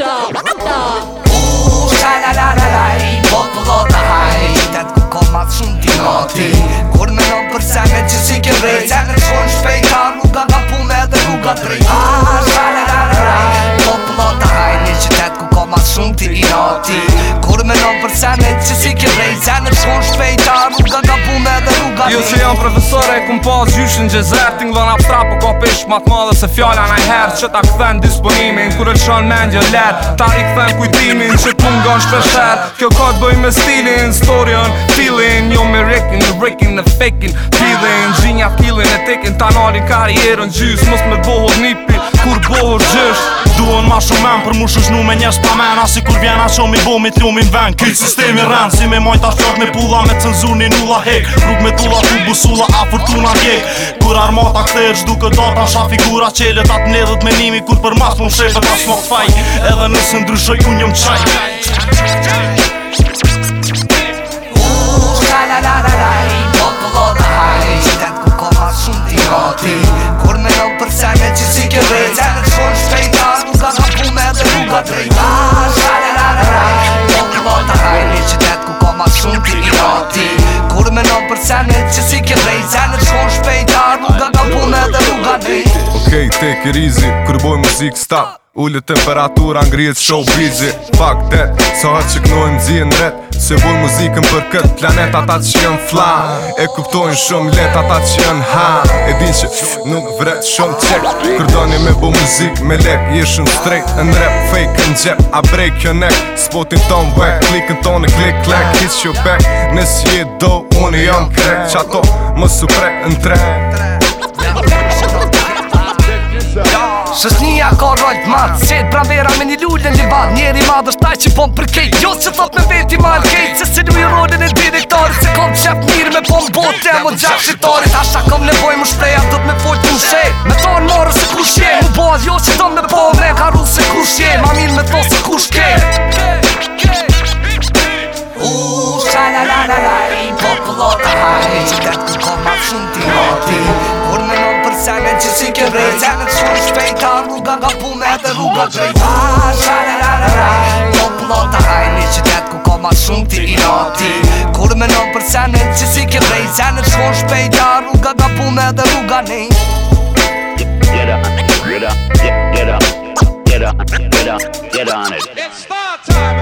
Ta, ta Uuu, shalalalalaj, bot më dhota haj Ditet ku ko ma të shumë Kur me nëm për seme që si ke vrej Se me shkojnë shpejtar, nuk ga ga pune dhe nuk ga të rej la shalalalalaj, bot më dhota tet ku ko shumë Kur me nëm për seme si ke Se me shkojnë shpejtar, nuk nuk ga të rej Jo që jam profesore, e kum pas gjysh në gjezer Ting dhe nabstra po ka pesh mat dhe se fjalla naj her Që ta këthen disponimin kur e shon men gjë ler Ta i këthen kujtimin që pun gën shpesher Kjo ka të bëj me stilin, storion, feeling Jo me rekin, në rekin, në fekin, feeling Gjinja feeling e tekin, ta nalin karierën gjys Mos me bohur nipi, kur bohur gjysh duon ma shumë men Për mu shushnu me njës pa men Asi kur vjena që mi bo mi tjumin ven Kyt sistemi ren Si me mojnë ashtë me pulla me cenzur një nulla hek Rrug me tulla ku busulla a fortuna gjek Kur armata kthejt gjdu kë data Sha figura qelet atë nedhët me nimi Kur për mas mu shepet as mok faj Edhe nësë ndryshoj unë njëm qaj shumë t'i gati Kur me nëmë për që si ke rej Senet shumë shpejtar, Nuk rruga ka pune dhe rruga dhe Okej, okay, take it easy, kur boj muzik stop Ullë temperatura ngrihet show Fuck that, sa so që knojnë zinë Se vuj muzikën për këtë planet ata që jenë fla E kuptojnë shumë let ata që jenë ha E din që nuk vret shumë qek Kërdoni me bu muzik me lep Jeshën straight në rap fake në gjep A break your neck Spotin ton whack Klikën ton e klik klak Hit your back Nësë je do unë jam krek Qa to më suprek në track Shëznia ka rojt matë Sjetë bramvera me një lullën një vatë Njeri madhë është taj që pom për kejtë Jo që thot me veti marë kejt Se se lujë rolin e direktorit Se kom qep mirë me pom botë Jem o gjak shqitorit Asha kom nevoj më shpreja Dhët me folë të më shetë Me thonë morë se kush je Mu bojë jo që thonë me po Me karu se kush je Ma mirë me thonë se kush ke Uuuu Shalalalalaj la la Qitet ku kom atë shumë t'i zemën që si ke vrej Zemën të shumë shpejta rruga nga pume dhe rruga drejta Shalalalala jo, Poplota haj një qytet ku ko ma shumë ti i nati Kur me nëmë për zemën që si ke vrej Zemën të shumë shpejta rruga nga pume dhe rruga një Get up, get up, get up, get up, get up,